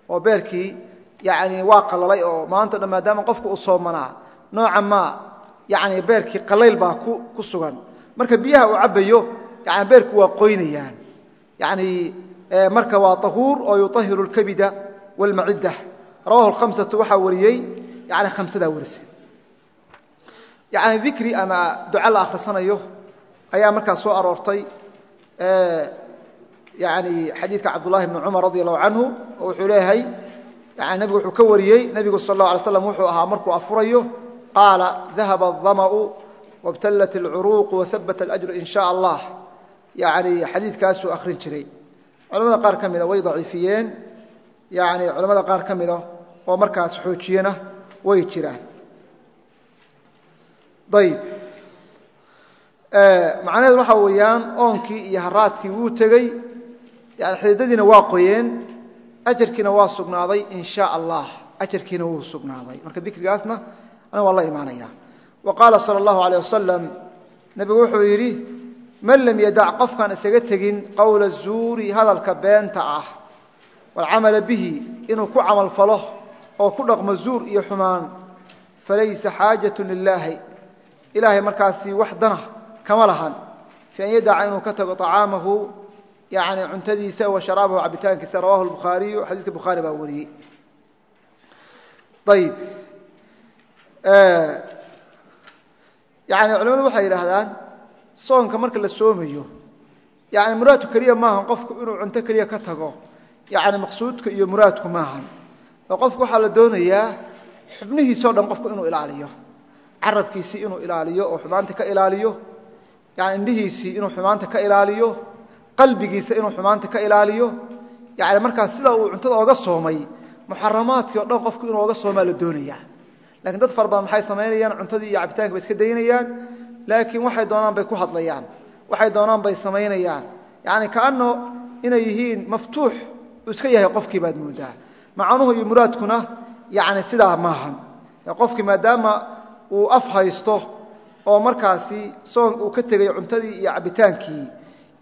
oo beerkii yani waa qalalay oo maanta dhan maadaama qofku uu soomanaa nooca maa yani beerkii qalayl baa ku sugan marka biyaha uu cabayo yani beerku waa qoynayaan yani marka waa ahuur oo yuahiru lkabida waalmacidda rawahu lkhamsatu waxaa wariyey yani khamsadaa warisay yani dikri ama duco la akhrisanayo ayaa markaa soo aroortay yani xadiidka cabdullahi bni cumar radi allahu canhu oo wuxuu leeyahay yani nebigu wuxuu ka wariyey nebigu sal اllahu alay slam wuxuu ahaa markuu afurayo qaala dahaba الdama'u wاbtallat اlcuruuq wahabat اlأjru in sha allah yani xadiidkaasuu akhrin jiray. Culamada qaar ka mida way daciifiyeen. Yani culamada qaar ka mida oo markaas xoojiyena way jiraan. Ayb macnaheedu waxaa weeyaan oonkii iyo haraadkii wuu tegey. Yani xididadiina waa qoyeen. Ajarkiina waa sugnaaday in sha allah ajarkiina wuu sugnaaday. Marka dikrigaasna ana waa la imaanaya wa qaala sala allahu aleyh wasalam nebigu wuxuu yidhi man lam yadac qofkaan isaga tegin qowla zuuri hadalka beenta ah. Walcamala bihi inuu ku camal falo oo ku dhaqmo zuur iyo xumaan. Falaysa xaajatu lilaahi ilaahay markaasi wax dana kama lahan. Fi an yadaca inuu ka tago طacaamahu yani cuntadiisa wa sharaabahu cabitaankiisa rawahu lbukhaariyu xadiiska bukhaari baa wariyey. Ayib yani culimadu waxay yidhaahdaan soonka marka la soomayo yani muraadku keliya maahan qofku inuu cunto keliya ka tago yani maqsuudka iyo muraadku maahan. Oo qofku waxaa la doonayaa xubnihiisao dhan qofku inuu ilaaliyo carabkiisii inuu ilaaliyo oo xumaanta ka ilaaliyo yani indhihiisii inuu xumaanta ka ilaaliyo qalbigiisa inuu xumaanta ka ilaaliyo yani markaas sida uu cuntada oga soomay muxaramaadkii o dhan qofku inuu oga soomaa la doonayaa. Lakiin dad fara badan maxay samaynayaan cuntadii iyo cabitaanka bay iska daynayaan laakiin waxay doonaan bay ku hadlayaan waxay doonaan bay samaynayaan. Yani kaano inay yihiin maftuux uu iska yahay qofkii baad moodaa. Macanuhu iyo muraadkuna yani sidaa maahan qofkii maadaama uu af haysto oo markaasi soon uu ka tegay cuntadii iyo cabitaankii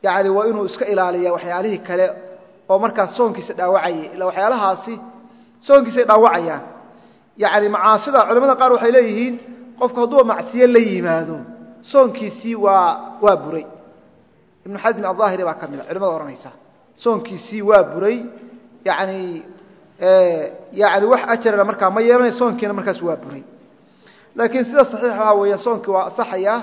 yani waa inuu iska ilaaliya waxyaalihii kale oo markaas soonkiisa dhaawacayay ila waxyaalahaasi soonkiisay dhaawacayaan. Yani macaasida culamada qaar waxay leeyihiin qofku hadduu macsiye la yimaado soonkiisii waa waa buray. Ibnu xasmi aلظaahiri baa ka mida culimada odhanaysa. Soonkiisii waa buray yani yani wax ajarana markaa ma yeelanay soonkiina markaas waa buray. Laakiin sida saxiix waxaa weeya soonkii waa asaxaya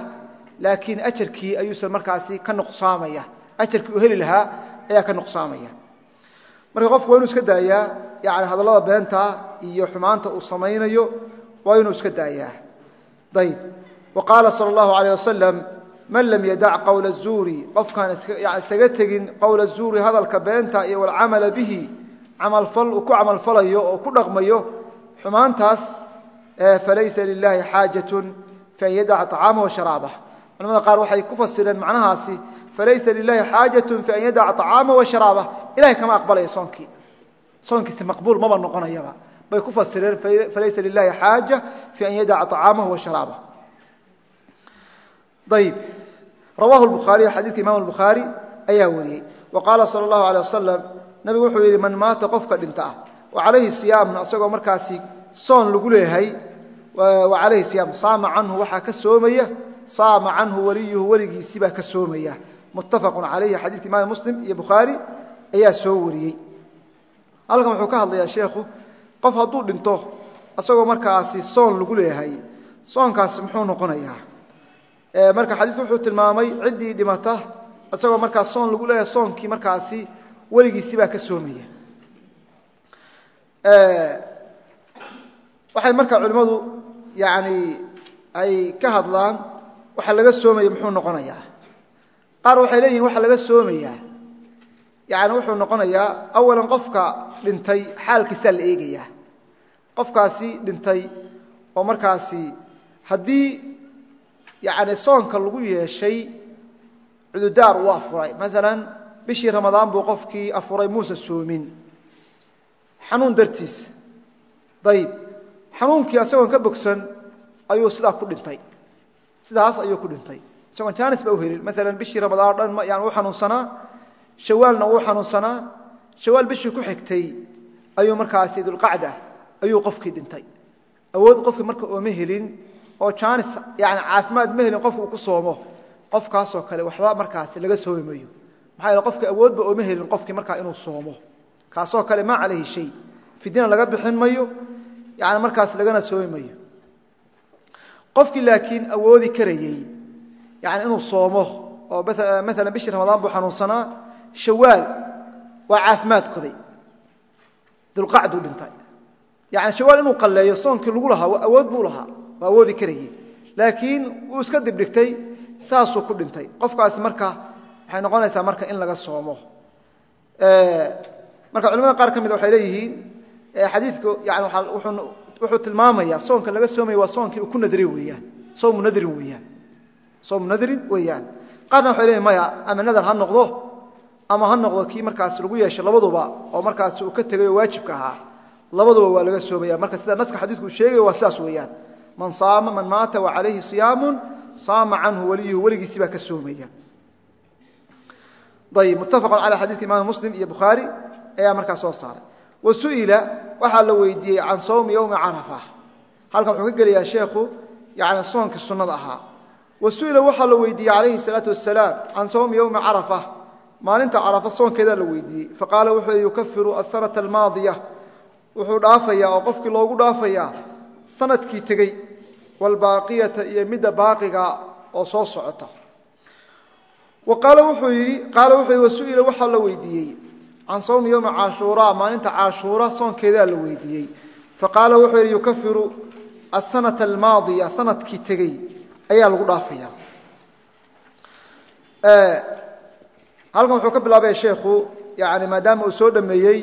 laakiin ajarkii ayuusan markaasi ka nuqsaamaya. Ajarkii uu heli lahaa ayaa ka nuqsaamaya. Marka qofku waa inuu iska daayaa yani hadallada beenta iyo xumaanta uu samaynayo waa inuu iska daayaa. Ayb qaala sal اllahu alيyه wasalam man lam yadac qowla الzuuri qofkaan isaga tegin qowla الzuuri hadalka beenta iyo walcamala bihi camalfal uu ku camalfalayo oo ku dhaqmayo xumaantaas falaysa lilahi xaajaة fi an yadaca طacaamah وasharaabah culamada qaar waxay ku fasireen macnahaasi falaysa lilahi xaajaة fi an yadaca طacaamah وasharaabah ilahay kama aqbalaya soonkii soonkiisi maqbuul maba noqonayaba bay ku fasireen falaysa lilahi xaaja fi an yadaca طacaamah وasharaabah ayb rawahu الbukhaariy xadiidka imam الbukhaari ayaa wariyey wa qaala salى الlahu عalيه wasalam nabigu wuxuu yidhi man maata qofka dhinta wa calayhi siyaamun asagoo markaasi soon lagu leeyahay wa calayhi siyaam saama canhu waxaa ka soomaya saama canhu waliyuhu weligiisii baa ka soomaya muttafaqun calayhi xadiidka imaam muslim iyo bukhaari ayaa soo wariyey halkan wuxuu ka hadlayaa sheekhu qof hadduu dhinto asagoo markaasi soon lagu leeyahay soonkaasi muxuu noqonayaa marka xadiidku wuxuu tilmaamay ciddii dhimata isagoo markaas soon lagu leeyahay soonkii markaasi weligiisii baa ka soomaya. Waxay markaa culimmadu yani ay ka hadlaan waxa laga soomaya muxuu noqonayaa. Qaar waxay leeyihiin waxa laga soomayaa yani wuxuu noqonayaa awalan qofka dhintay xaalkiisaa la eegayaa. Qofkaasi dhintay oo markaasi haddii yani soonka lagu yeeshay cududaar uu afuray. Maalan bishii ramadaan buu qofkii afuray muuse soomin. Xanuun dartiis. Ayib xanuunkii asagoon ka bogsan ayuu sidaa ku dhintay. Sidaas ayuu ku dhintay. Isagoon jaanis ba u helin. Maalan bishii ramadaan o dhan yani uu xanuunsanaa. Shawaalna uu xanuunsanaa. Shawaal bishii ku xigtay ayuu markaasi dulqacda ayuu qofkii dhintay. Awood qofkii marka ooma helin oo jaanis yani caafimaad ma helin qofka uu ku soomo qofkaasoo kale waxba markaasi laga soomi mayo maxaa yeele qofka awoodba ooma helin qofkii markaa inuu soomo. Kaasoo kale maa calayhi shay. Fidyana laga bixin mayo yani markaas lagana soomi mayo qofkii laakiin awoodi karayey yani inuu soomo oo maala bishii ramadaan buu xanuunsanaa shawaal waa caafimaad qabay dulqacduu dhintay. Yani shawaal inuu qalleeyo soonkii lagu lahaa awood buu lahaa waa awoodi karayey laakiin wuu iska dibdhigtay saasuu ku dhintay. Qofkaasi marka waxay noqonaysaa marka in laga soomo. Marka culamada qaar ka mida waxay leeyihiin xadiidku yani wuxuu tilmaamaya soonka laga soomaya waa soonkii uu ku nadri weeyaan. Soomu nadrin weeyaan. Soomu nadrin weeyaan. Qaarna waxay leeyihiin maya ama nadar ha noqdo ama ha noqdo kii markaas lagu yeeshay labaduba oo markaas uu ka tegay oo waajibka ahaa labaduba waa laga soomaya marka sida naska xadiidku uu sheegaya waa sidaas weeyaan man saama man maata wa calayhi siyaamun saama canhu waliyuhu weligiisii baa ka soomaya. Ayb muttafaqun cala xadiidka imaam muslim iyo bukhaari ayaa markaa soo saaray. Wa su'ila waxaa la weydiiyey can sawmi yowmi carafa. Halkan wuxuu ka gelayaa sheekhu yani soonkii sunnada ahaa. Wa su'ila waxaa la weydiiyey calayhi salaatu wasalaam can sawmi yowmi carafa. Maalinta carafa soonkeedaa la weydiiyey. Faqaala wuxuu yukafiru asanata almaadiya wuxuu dhaafayaa oo qofkii loogu dhaafayaa sannadkii tegey waalbaaqiyata iyo midda baaqiga oo soo socota. Wa qaala wuxuu yidhi qaala wuxuu yihi wasu'ila waxaa la weydiiyey can sawmi yowmi caashuuraa maalinta caashuura soonkeedaa la weydiiyey. Faqaala wuxuu yidhi yukafiru asanata almaadiya sannadkii tegey ayaa lagu dhaafaya. Halkan wuxuu ka bilaabaya sheekhu yani maadaama uu soo dhameeyey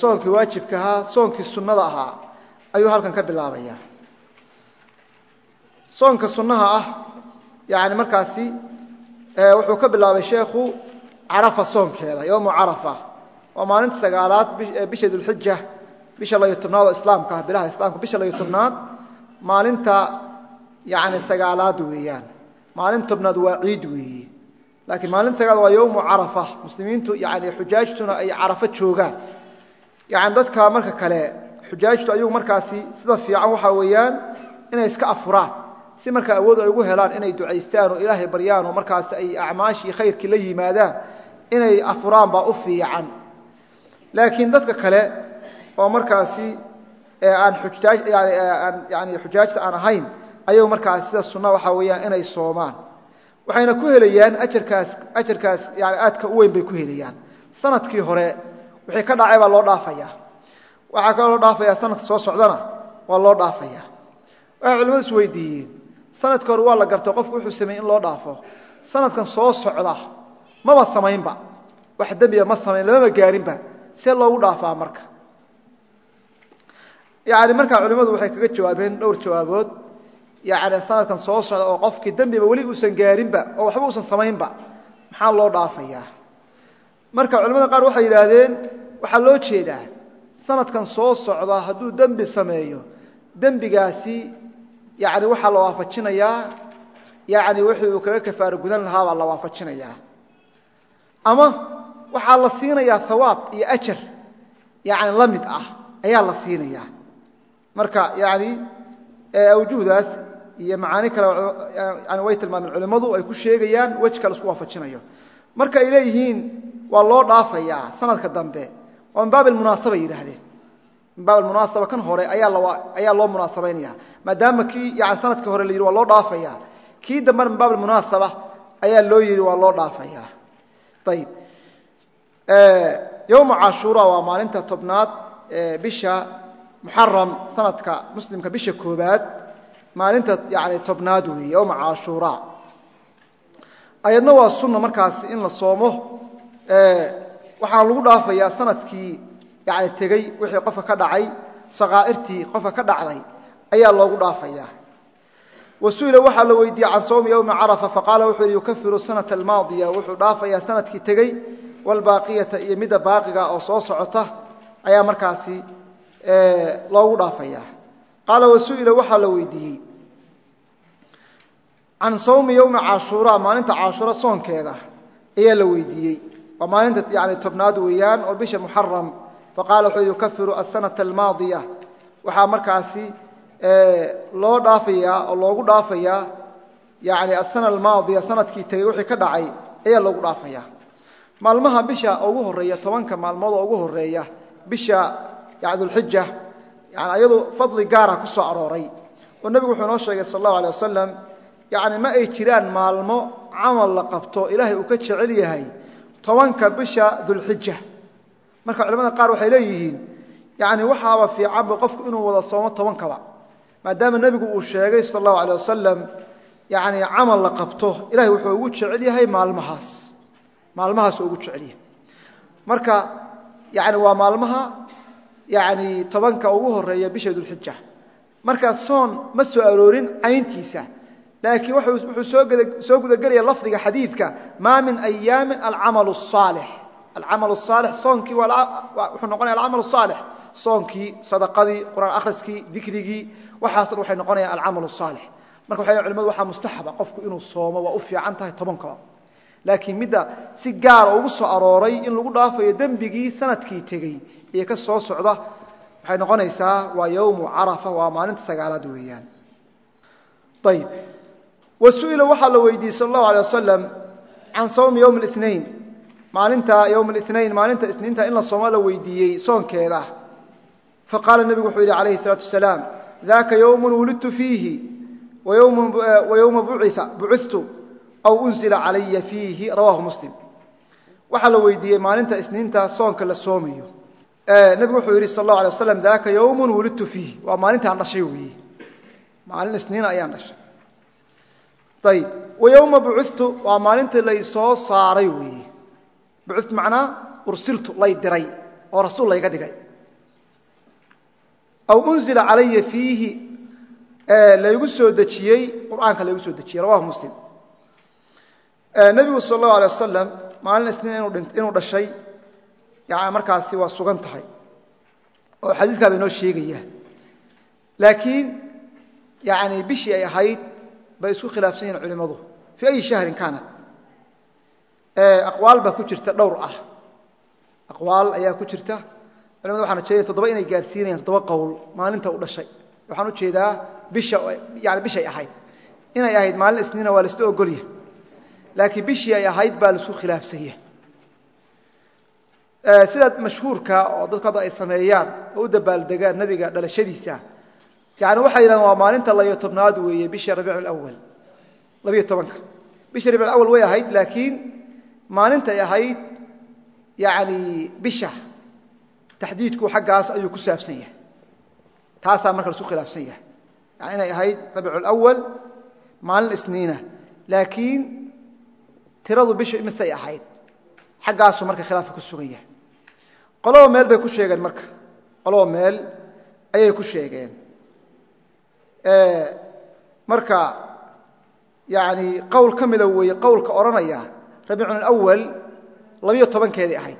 soonkii waajibka ahaa soonkii sunnada ahaa ayuu halkan ka bilaabaya soonka sunnaha ah yani markaasi wuxuu ka bilaabay sheekhu carafa soonkeeda yowmu carafa. Waa maalinta sagaalaad bisha dulxija bisha layo tobnaad oo islaamka ah bilaha islaamka bisha layo tobnaad maalinta yani sagaalaad weeyaan. Maalin tobnaad waa ciid weeye laakiin maalinta sagaalaad waa yowmu carafa. Muslimiintu yani xujaajtuna ay carafo joogaan. Yani dadka marka kale xujaajtu ayagu markaasi sida fiican waxaa weeyaan inay iska afuraan si markaa awood ay ugu helaan inay ducaystaan oo ilaahay baryaan oo markaas ay acmaashii khayrkii la yimaadaan inay afuraan baa u fiican. Laakiin dadka kale oo markaasi aan yani xujaajta aan ahayn ayagu markaas sida sunna waxaa weeyaan inay soomaan. Waxayna ku helayaan ajarkaas ajarkaas yani aadka u weyn bay ku helayaan. Sanadkii hore wixii ka dhacay baa loo dhaafaya waxaa kaloo loo dhaafaya sanadka soo socdana waa loo dhaafaya. Waxay culimadu is sanadka hore waa la garto qofku wuxuu sameeyey in loo dhaafo. Sanadkan soo socda maba samaynba. Wax dembiga ma samayn lamama gaarinba. See loogu dhaafaa marka. Yani markaa culimmadu waxay kaga jawaabeen dhowr jawaabood. Yani sanadkan soo socda oo qofkii dembiba weli uusan gaarinba oo waxba uusan samaynba maxaa loo dhaafayaa? Marka culamada qaar waxay yidhaahdeen waxaa loo jeedaa sanadkan soo socda hadduu dembi sameeyo. Dembigaasi yani waxaa la waafajinayaa yani wixii uu kaga kafaaro gudan lahaa baa la waafajinayaa ama waxaa la siinayaa hawaab iyo ajar yani la mid ah ayaa la siinayaa. Marka yani awjuhdaas iyo macaani kale yani way tilmaameen culimmadu ay ku sheegayaan wejka la isku waafajinayo. Marka ay leeyihiin waa loo dhaafayaa sanadka dambe oo min baab munaasaba yidhaahdeen. Min baab munaasaba kan hore ayaa loo munaasabaynaya maadaama kii yani sannadkii hore la yidhi waa loo dhaafaya kii dambena min baab munaasaba ayaa loo yidhi waa loo dhaafaya. Ayib yowma cashuura waa maalinta tobnaad bisha muxaram sanadka muslimka bisha koobaad maalinta yani tobnaad weeye yowma cashuura. Ayadna waa sunna markaas in la soomo waxaa lagu dhaafayaa sannadkii yani tegey wixii qofka ka dhacay sakaa'irtii qofka ka dhacday ayaa loogu dhaafayaa wasu'ila waxaa la weydiiyey can sawmi yowmi carafa? Faqaala wuxuu yihi yukafiru sanata almaadiya. Wuxuu dhaafayaa sannadkii tegey waalbaaqiyata iyo midda baaqiga oo soo socota ayaa markaasi loogu dhaafayaa qaala wasu'ila waxaa la weydiiyey can sawmi yowmi cashuura maalinta cashuura soonkeeda ayaa la weydiiyey waa maalinta yani tobnaad weeyaan oo bisha muxaram faqala wuxuu yukafiru asanata almaadiya waxaa markaasi loo dhaafayaa oo loogu dhaafayaa yani asana almaadiya sannadkii tegey wixii ka dhacay ayaa loogu dhaafayaa. Maalmaha bisha ugu horreeya tobanka maalmood oo ugu horreeya bisha dulxija yani ayadu fadli gaara ku soo arooray. Oo nebigu wuxuu noo sheegay sal allahu alay wasalam yani ma ay jiraan maalmo camal la qabto ilaahay uu ka jecel yahay tobanka bisha dulxija marka culamada qaar waxay leeyihiin yani waxaaba fiicanba qofku inuu wada soomo tobankaba. Maadaama nebigu uu sheegay sal allahu alay wasalam yani camal la qabto ilahay wuxuu ugu jecel yahay maalmahaas. Maalmahaas ugu jecel yahay. Marka yani waa maalmaha yani tobanka ugu horreeya bisha dulxija marka soon ma soo aroorin cayntiisa laakiin wuxuu soo gudagelaya lafdiga xadiidka maa min ayaamin alcamal الصaalix alcamal الصaalix soonkii wuxuu noqonaya alcamal الصaalix soonkii sadaqadii qur'aan akhriskii dikrigii waxaaso dhan waxay noqonayaan alcamal الصaalix marka waxay culimadu waxaa mustaxaba qofku inuu soomo waa u fiican tahay tobankaba laakiin midda si gaara ugu soo arooray in lagu dhaafayo dembigii sanadkii tegey iyo ka soo socda waxay noqonaysaa waa yowmu carafa waa maalinta sagaalaad weeyaan ayib wasu'ila waxaa la weydiiyey sal allahu alay wasalam can sawmi yowm linain maalinta yowm linain maalinta isniinta in la sooma la weydiiyey soonkeeda. Fa qaala nebigu wuxuu yidhi calayhi salaatu asalaam daka yowmun wulidtu fiihi wa yowma buia bucitu aw unzila calaya fiihi. Rawahu muslim. Waxaa la weydiiyey maalinta isniinta soonka la soomayo. Nebigu wuxuu yidhi sal allahu alay wasalam daka yowmun wulidtu fiihi. Waa maalintaan dhashay weeye maalin isniina ayaan dhashay ayib wa yowma bucitu waa maalintii laysoo saaray weeye bucitu macnaa ursiltu lay diray oo rasuul layga dhigay. Aw unzila calaya fiihi laygu soo dejiyey qur'aanka laygu soo dejiyey rawahu muslim. Nebigu sal allahu alay wasalam maalin isniin inuu dhashay yani markaasi waa sugan tahay oo xadiiskaa ba inoo sheegaya. Laakiin yani bishii ay ahayd bay isku khilaafsan yihiin culimmadu. Fii ayi shahrin kaanat. Aqwaal baa ku jirta dhowr ah. Aqwaal ayaa ku jirta. Culimadu waxaan ujeedaya toddoba inay gaarsiinayaan toddoba qowl maalinta u dhashay. Waxaan u jeedaa bisha yani bishay ahayd. Inay ahayd maalin isniina waa laisla ogolya. Laakiin bishii ay ahayd baa la isku khilaafsanya. Sida mashhuurka oo dadku hadda ay sameeyaan oo u dabaaldegaan nebiga dhalashadiisa yani waxay yidhahdeen waa maalinta labiyo tobnaad weeye bisha rabiic alawal labiyo tobanka. Bisha rabiic alawal way ahayd laakiin maalintay ahayd yani bisha taxdiidku xaggaas ayuu ku saabsan yahay. Taasaa marka la isku khilaafsan yahay. Yani inay ahayd rabiic alawal maalin isniina. Laakiin tiradu bisha misay ahayd. Xaggaasuu marka khilaafka ku sugan yahay. Qolaba meel bay ku sheegeen marka. Qolaba meel ayay ku sheegeen marka yani qowl ka mida weeye qowlka odhanaya rabiiculawal labiyo tobankeeday ahayd.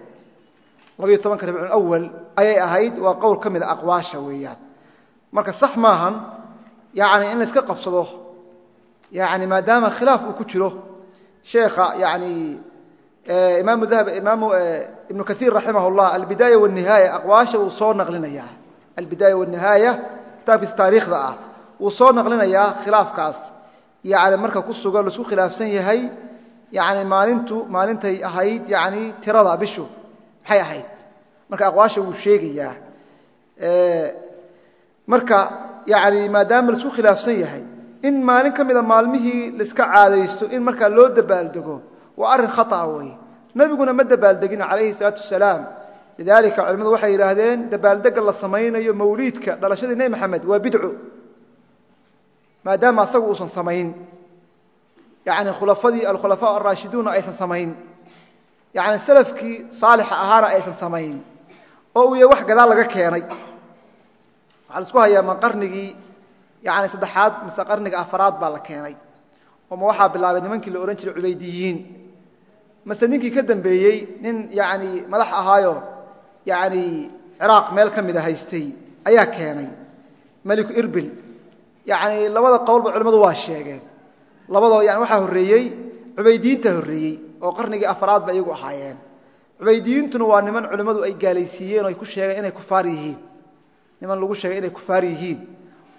Labiyo tobanka rabiiculawal ayay ahayd waa qowl ka mida aqwaasha weeyaan. Marka sax maahan yani in layska qabsado yani maadaama khilaaf uu ku jiro sheekha yani imaamu dahab imaamu ibnu kaiir raximah llah albidaaya wanihaaya aqwaasha uu soo naqlinaya. Albidaaya wanihaaya kitaabkiisa taariikhda ah wuu soo naqlinayaa khilaafkaas. Yani marka ku suga la isku khilaafsan yahay yani maalintu maalintay ahayd yani tirada bishu maxay ahayd? Marka aqwaasha wuu sheegayaa. Marka yani maadaama la isku khilaafsan yahay in maalin ka mida maalmihii laiska caadaysto in markaa loo dabaaldego waa arrin khaطa wey nebiguna ma dabaaldegino calayhi salaatu wasalaam. Lidaalika culimmadu waxay yidhaahdeen dabaaldega la samaynayo mawliidka dhalashadii nebi maxamed waa bidco maadaama asagu uusan samayn. Yani khulafadii alkhulafaa araashiduuna aysan samayn. Yani salafkii saalixa ahaana aysan samayn. Oo uu yahay wax gadaal laga keenay. Waxaa la isku hayaa ma qarnigii yani saddexaad mise qarniga afaraad baa la keenay. Oo ma waxaa bilaabay nimankii la odhan jiray cubaydiyiin. Mase ninkii ka dambeeyey nin yani madax ahaayo yani ciraaq meel ka mida haystay ayaa keenay. Meliku irbil yani labada qowlba culimmadu waa sheegeen. Labadoo yani waxaa horreeyey cubaydiyiinta horreeyey oo qarnigii afraad ba iyagu ahaayeen. Cubaydiyiintuna waa niman culimmadu ay gaalaysiiyeen oo ay ku sheegeen inay kufaar yihiin. Niman lagu sheegay inay kufaar yihiin.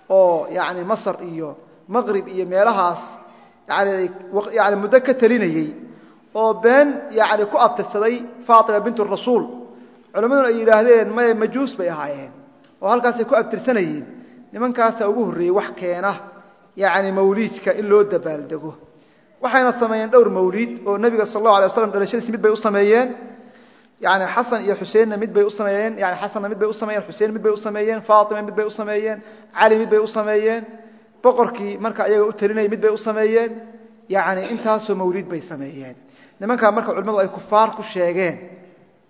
Oo yani masr iyo maqrib iyo meelahaas yani muddo ka telinayey oo been yani ku abtirsaday faatima bint rasuul. Culammaduna ay yidhaahdeen maye majuus bay ahaayeen. Oo halkaasay ku abtirsanayeen nimankaasaa ugu horreeyey wax keena yacni mawliidka in loo dabaaldego waxayna sameeyeen dhowr mawliid oo nebiga sal allahu alay waslam dhalashadiisi mid bay u sameeyeen. Yani xasan iyo xuseenna mid bay u sameeyeen. Yani xasanna mid bay u sameeyeen xuseen mid bay u sameeyeen faatima mid bay u sameeyeen cali mid bay u sameeyeen. Boqorkii marka ayaga u talinayay mid bay u sameeyeen. Yani intaasoo mawliid bay sameeyeen. Nimankaa marka culimmadu ay kufaar ku sheegeen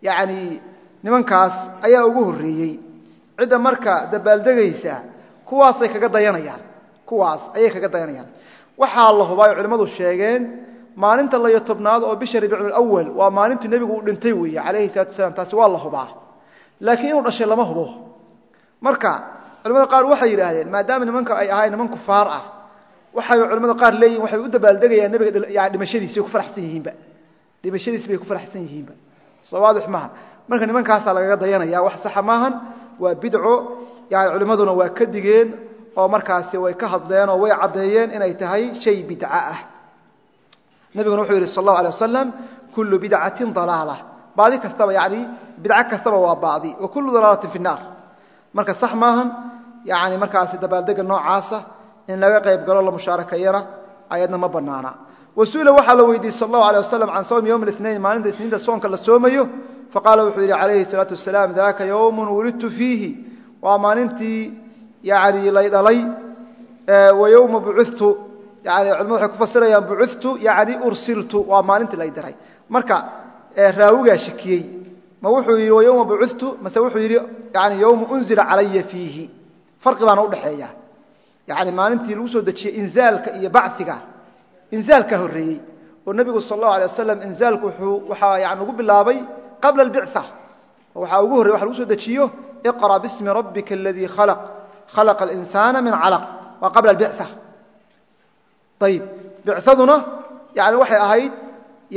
yani nimankaas ayaa ugu horreeyey cidda marka dabaaldegaysa kuwaasay kaga dayanayaan. Kuwaas ayay kaga dayanayaan. Waxaa la hubaa culimmadu sheegeen maalinta layo tobnaad oo bisha rabiiculawal waa maalintuu nebigu uu dhintay weeye calayhi salatu wasalaam taasi waa la hubaa. Laakiin inuu dhashay lama hubo. Marka culimada qaar waxay yidhaahdeen maadaama nimanka ay ahayn niman kufaar ah waxay culimada qaar leeyihiin waxay u dabaaldegayaan nebiga dhimashadiisi ku faraxsan yihiinba. Dhimashadiisi bay ku faraxsan yihiinba. Soo waadix maaha marka nimankaasaa lagaga dayanaya wax saxa maahan waa bidco yani culimmaduna waa ka digeen oo markaasi way ka hadleen oo way caddeeyeen inay tahay shay bidca ah. Nabiguna wuxuu yidhi sal allahu alay wasalam kullu bidcatin dalaala. Baadi kastaba yani bidco kastaba waa baadi wa kullu dalaalatin fi naar marka sax maahan yani markaasi dabaaldega noocaasa in laga qayb galo la mushaarakaeyana ayadna ma banaana wasuula waxaa la weydiiyey sal allahu alay wasalam can sawmi yowm اlinain maalinta isniinta soonka la soomayo faqaala wuxuu yidhi calayhi salaatu wasalaam daka yowmu wulidtu fiihi waa maalintii yani lay dhalay wa yowma bucudtu yani culimadu waxay ku fasirayaan bucudtu yani ursiltu waa maalintii lay diray marka raawigaa shakiyey. Ma wuxuu yidhi wayowma bucudtu mase wuxuu yidhi yani yowma unzila calaya fiihi. Farqi baana udhexeeya yani maalintii lagu soo dejiyey inzaalka iyo baciga inzaalka horreeyey. Oo nebigu sal allahu alay wasalam inzaalku waxaa yani ugu bilaabay qabla albica oo waxaa ugu horrey waxa lagu soo dejiyo iqra bismi rabbika aladii khalaq. Khalaqa alinsaana min calaq waa qabla albica ayib bicaduna yani waxay ahayd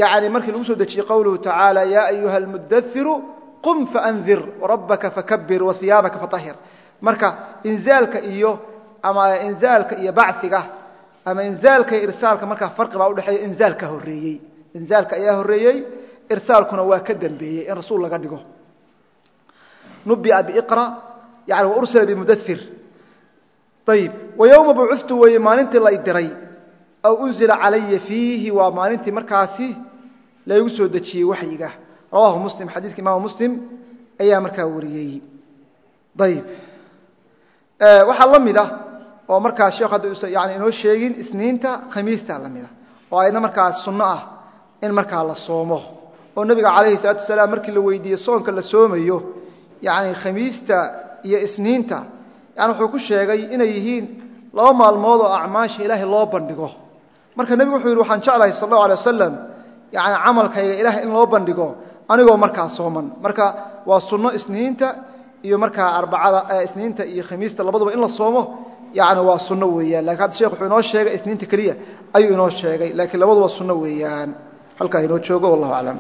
yani markii lagu soo dejiyey qowluhu tacaala ya ayuha almudairu qum faandir rabbaka fakabir wahiyaabaka faahir marka inzaalka iyo ama inzaalka iyo baciga ama inzaalka iyo irsaalka markaa farqi baa udhexeeya inzaalka horeeyey inzaalka ayaa horreeyey irsaalkuna waa ka dambeeyey in rasuul laga dhigo nubia biiqra yani waursila bimudair ayib wa yowma bucutu weeye maalintii la diray aw unzila calaya fiihi waa maalintii markaasi laygu soo dejiyey waxyiga rawahu muslim xadiidka imaam muslim ayaa markaa wariyey ayib waxaa la mida oo markaa sheekh hadda yani inoo sheegin isniinta khamiista la mida oo ayadna markaa sunno ah in markaa la soomo oo nebiga calayhi salaatu wasalaam markii la weydiiyey soonka la soomayo yani khamiista iyo isniinta yani wuxuu ku sheegay inay yihiin laba maalmood oo acmaasha ilaahay loo bandhigo. Marka nebigu wuxuu yidhi waxaan jeclahay sal allahu alay wasalam yani camalkayga ilahay in loo bandhigo anigoo markaa sooman. Marka waa sunno isniinta iyo markaa arbacada isniinta iyo khamiista labaduba in la soomo yani waa sunno weeyaan. Lakin hadda shekh wuxuu inoo sheegay isniinta keliya ayuu inoo sheegay laakiin labaduba sunno weeyaan. Halkaa inoo joogo wallahu aclam